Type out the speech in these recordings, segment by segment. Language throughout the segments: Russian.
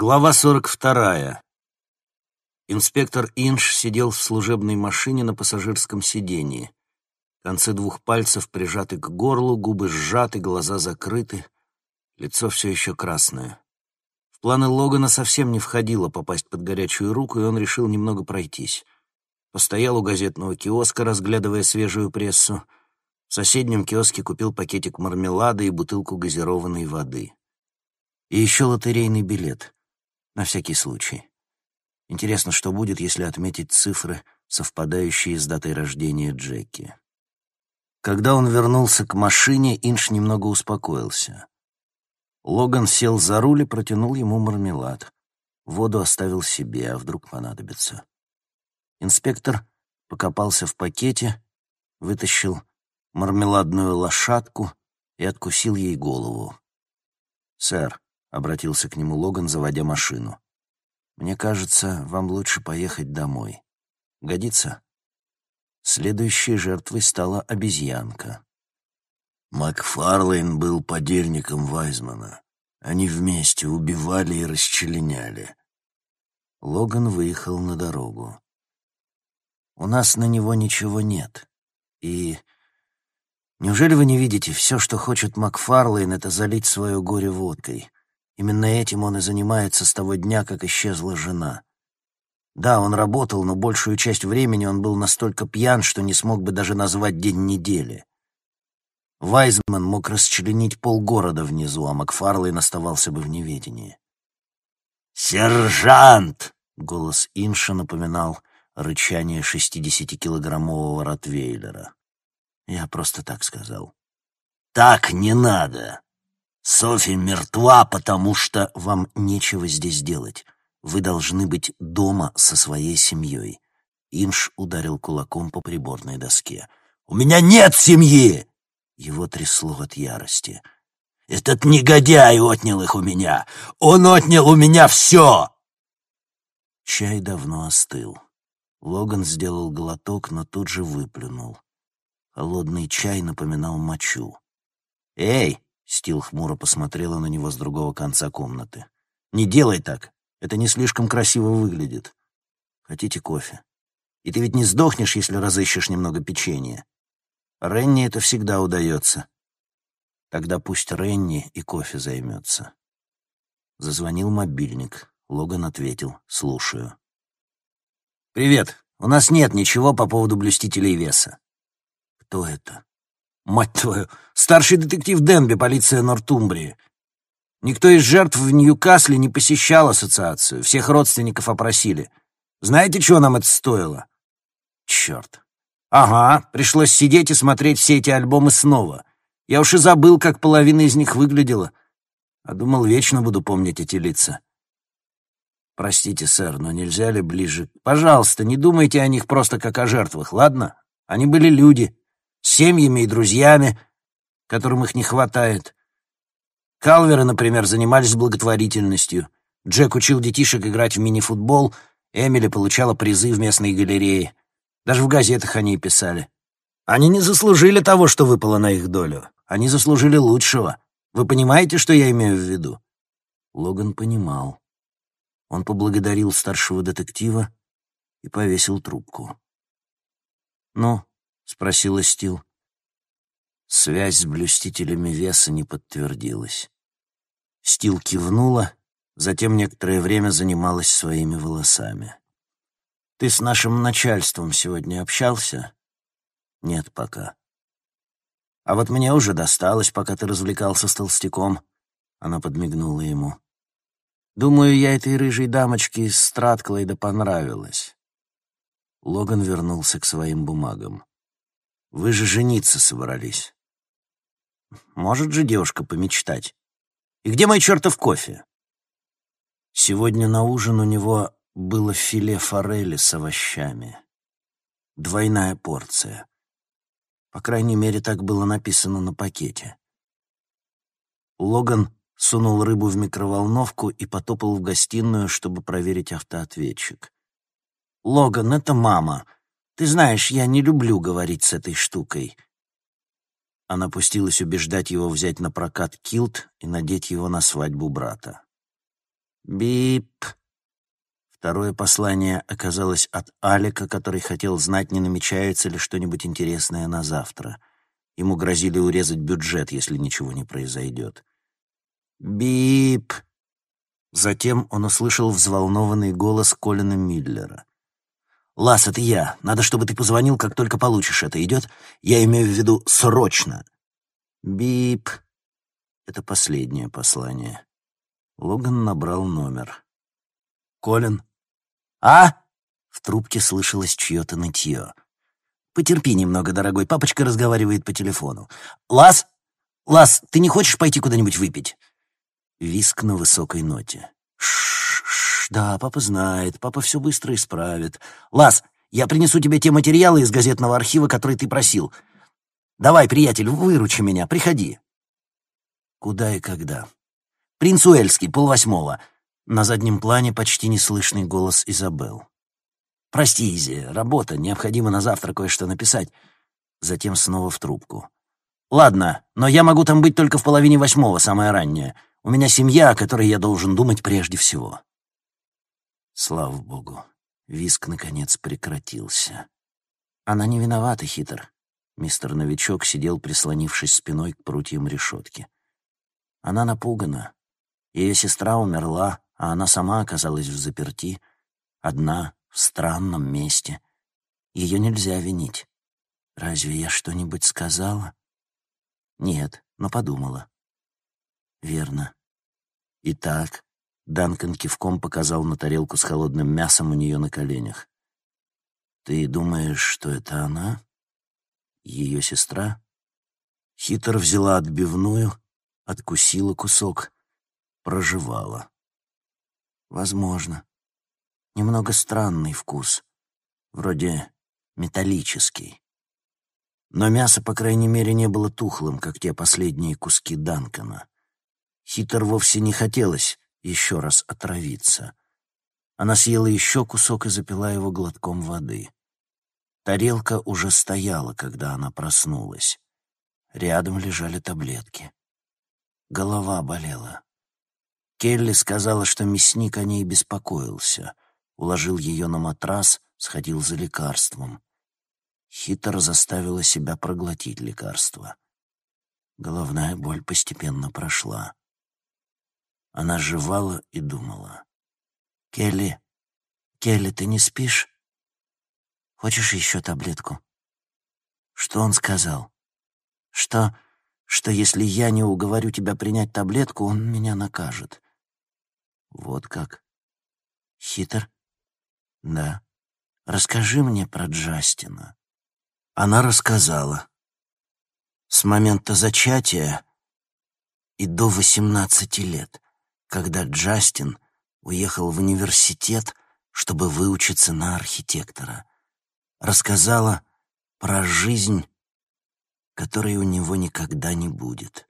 Глава 42. Инспектор Инш сидел в служебной машине на пассажирском сидении. Концы двух пальцев прижаты к горлу, губы сжаты, глаза закрыты, лицо все еще красное. В планы Логана совсем не входило попасть под горячую руку, и он решил немного пройтись. Постоял у газетного киоска, разглядывая свежую прессу. В соседнем киоске купил пакетик мармелада и бутылку газированной воды. И еще лотерейный билет — на всякий случай. Интересно, что будет, если отметить цифры, совпадающие с датой рождения Джеки. Когда он вернулся к машине, Инш немного успокоился. Логан сел за руль и протянул ему мармелад. Воду оставил себе, а вдруг понадобится. Инспектор покопался в пакете, вытащил мармеладную лошадку и откусил ей голову. «Сэр, — обратился к нему Логан, заводя машину. «Мне кажется, вам лучше поехать домой. Годится?» Следующей жертвой стала обезьянка. Макфарлейн был подельником Вайзмана. Они вместе убивали и расчленяли. Логан выехал на дорогу. «У нас на него ничего нет. И неужели вы не видите, все, что хочет Макфарлейн, это залить свое горе водкой?» Именно этим он и занимается с того дня, как исчезла жена. Да, он работал, но большую часть времени он был настолько пьян, что не смог бы даже назвать день недели. Вайзман мог расчленить полгорода внизу, а Макфарлейн оставался бы в неведении. «Сержант!» — голос Инша напоминал рычание шестидесятикилограммового ротвейлера. Я просто так сказал. «Так не надо!» Софи мертва, потому что вам нечего здесь делать. Вы должны быть дома со своей семьей. Инш ударил кулаком по приборной доске. «У меня нет семьи!» Его трясло от ярости. «Этот негодяй отнял их у меня! Он отнял у меня все!» Чай давно остыл. Логан сделал глоток, но тут же выплюнул. Холодный чай напоминал мочу. «Эй!» Стил хмуро посмотрела на него с другого конца комнаты. «Не делай так. Это не слишком красиво выглядит. Хотите кофе? И ты ведь не сдохнешь, если разыщешь немного печенья. Ренни это всегда удается. Тогда пусть Ренни и кофе займется». Зазвонил мобильник. Логан ответил. «Слушаю». «Привет. У нас нет ничего по поводу блюстителей веса». «Кто это?» Мать твою, старший детектив Денби, полиция Нортумбрии. Никто из жертв в Ньюкасле не посещал ассоциацию, всех родственников опросили. Знаете, чего нам это стоило? Черт. Ага, пришлось сидеть и смотреть все эти альбомы снова. Я уж и забыл, как половина из них выглядела. А думал, вечно буду помнить эти лица. Простите, сэр, но нельзя ли ближе? Пожалуйста, не думайте о них просто как о жертвах, ладно? Они были люди семьями и друзьями, которым их не хватает. Калверы, например, занимались благотворительностью. Джек учил детишек играть в мини-футбол, Эмили получала призы в местной галерее. Даже в газетах они и писали. Они не заслужили того, что выпало на их долю. Они заслужили лучшего. Вы понимаете, что я имею в виду?» Логан понимал. Он поблагодарил старшего детектива и повесил трубку. «Ну, — спросила Стил. Связь с блюстителями веса не подтвердилась. Стил кивнула, затем некоторое время занималась своими волосами. «Ты с нашим начальством сегодня общался?» «Нет пока». «А вот мне уже досталось, пока ты развлекался с толстяком», — она подмигнула ему. «Думаю, я этой рыжей дамочке из Стратклейда понравилась». Логан вернулся к своим бумагам. Вы же жениться собрались. Может же девушка помечтать. И где мой чертов кофе? Сегодня на ужин у него было филе форели с овощами. Двойная порция. По крайней мере, так было написано на пакете. Логан сунул рыбу в микроволновку и потопал в гостиную, чтобы проверить автоответчик. «Логан, это мама. Ты знаешь, я не люблю говорить с этой штукой». Она пустилась убеждать его взять на прокат килт и надеть его на свадьбу брата. Бип. Второе послание оказалось от Алика, который хотел знать, не намечается ли что-нибудь интересное на завтра. Ему грозили урезать бюджет, если ничего не произойдет. Бип. Затем он услышал взволнованный голос Колина Миллера. «Лас, это я. Надо, чтобы ты позвонил, как только получишь это. Идет? Я имею в виду срочно». «Бип». Это последнее послание. Логан набрал номер. «Колин?» «А?» В трубке слышалось чье-то нытье. «Потерпи немного, дорогой. Папочка разговаривает по телефону. Лас? Лас, ты не хочешь пойти куда-нибудь выпить?» Виск на высокой ноте. Шш, да, папа знает, папа все быстро исправит. Лас, я принесу тебе те материалы из газетного архива, которые ты просил. Давай, приятель, выручи меня, приходи. Куда и когда? Принц Уэльский, полвосьмого. На заднем плане почти неслышный голос Изабел. «Прости, Изи, работа, необходимо на завтра кое-что написать». Затем снова в трубку. «Ладно, но я могу там быть только в половине восьмого, самое раннее. У меня семья, о которой я должен думать прежде всего. Слава богу, виск наконец прекратился. Она не виновата, хитр. Мистер Новичок сидел, прислонившись спиной к прутьям решетки. Она напугана. Ее сестра умерла, а она сама оказалась в заперти, одна, в странном месте. Ее нельзя винить. Разве я что-нибудь сказала? Нет, но подумала. Верно. Итак, Данкан кивком показал на тарелку с холодным мясом у нее на коленях. Ты думаешь, что это она? Ее сестра? Хитр взяла отбивную, откусила кусок, проживала. Возможно. Немного странный вкус. Вроде металлический. Но мясо, по крайней мере, не было тухлым, как те последние куски Данкана. Хитр вовсе не хотелось еще раз отравиться. Она съела еще кусок и запила его глотком воды. Тарелка уже стояла, когда она проснулась. Рядом лежали таблетки. Голова болела. Келли сказала, что мясник о ней беспокоился. Уложил ее на матрас, сходил за лекарством. Хитр заставила себя проглотить лекарство. Головная боль постепенно прошла. Она жевала и думала. «Келли, Келли, ты не спишь? Хочешь еще таблетку?» Что он сказал? Что, что если я не уговорю тебя принять таблетку, он меня накажет. Вот как? Хитр? Да. Расскажи мне про Джастина. Она рассказала. С момента зачатия и до восемнадцати лет когда Джастин уехал в университет, чтобы выучиться на архитектора. Рассказала про жизнь, которой у него никогда не будет.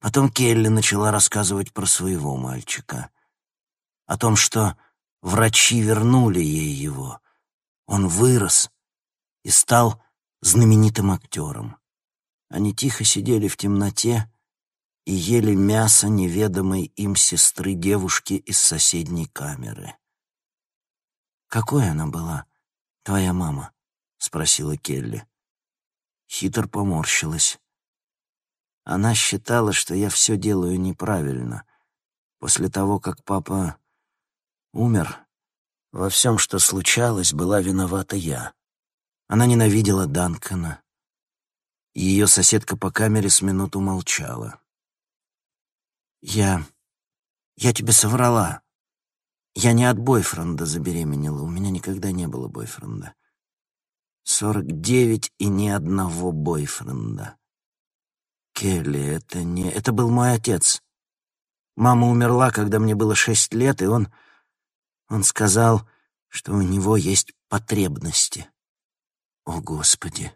Потом Келли начала рассказывать про своего мальчика. О том, что врачи вернули ей его. Он вырос и стал знаменитым актером. Они тихо сидели в темноте, и ели мясо неведомой им сестры девушки из соседней камеры. «Какой она была, твоя мама?» — спросила Келли. Хитр поморщилась. Она считала, что я все делаю неправильно. После того, как папа умер, во всем, что случалось, была виновата я. Она ненавидела Данкана. Ее соседка по камере с минуту молчала. «Я... я тебе соврала. Я не от бойфренда забеременела, у меня никогда не было бойфренда. Сорок девять и ни одного бойфренда. Келли, это не... это был мой отец. Мама умерла, когда мне было шесть лет, и он... он сказал, что у него есть потребности. О, Господи!»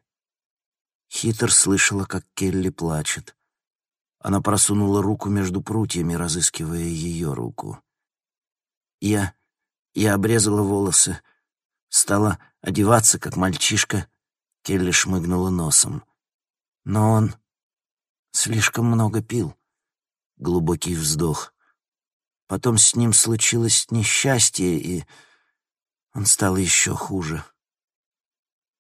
Хитр слышала, как Келли плачет. Она просунула руку между прутьями, разыскивая ее руку. Я... я обрезала волосы, стала одеваться, как мальчишка. Келли шмыгнула носом. Но он слишком много пил. Глубокий вздох. Потом с ним случилось несчастье, и он стал еще хуже.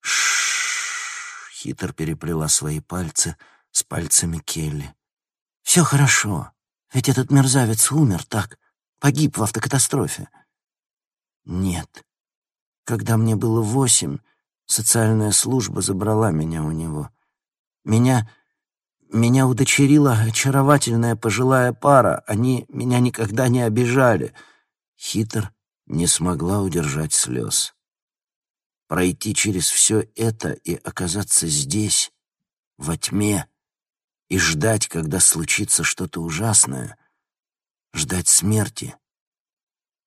Шш, хитр переплела свои пальцы с пальцами Келли. Все хорошо, ведь этот мерзавец умер, так? Погиб в автокатастрофе. Нет. Когда мне было восемь, социальная служба забрала меня у него. Меня... Меня удочерила очаровательная пожилая пара. Они меня никогда не обижали. Хитр не смогла удержать слез. Пройти через все это и оказаться здесь, во тьме, и ждать, когда случится что-то ужасное, ждать смерти.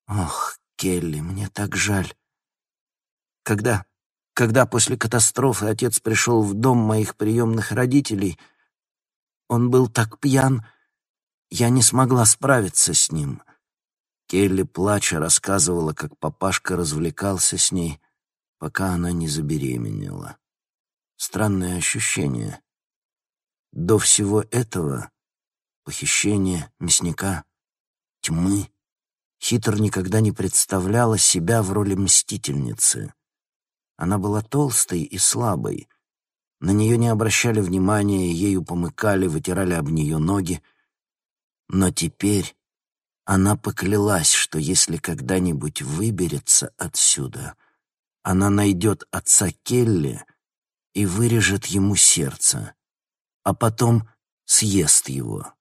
Ох, Келли, мне так жаль. Когда, когда после катастрофы отец пришел в дом моих приемных родителей, он был так пьян, я не смогла справиться с ним. Келли, плача, рассказывала, как папашка развлекался с ней, пока она не забеременела. Странное ощущение. До всего этого — похищения, мясника, тьмы — Хитр никогда не представляла себя в роли мстительницы. Она была толстой и слабой. На нее не обращали внимания, ею помыкали, вытирали об нее ноги. Но теперь она поклялась, что если когда-нибудь выберется отсюда, она найдет отца Келли и вырежет ему сердце, а потом съест его.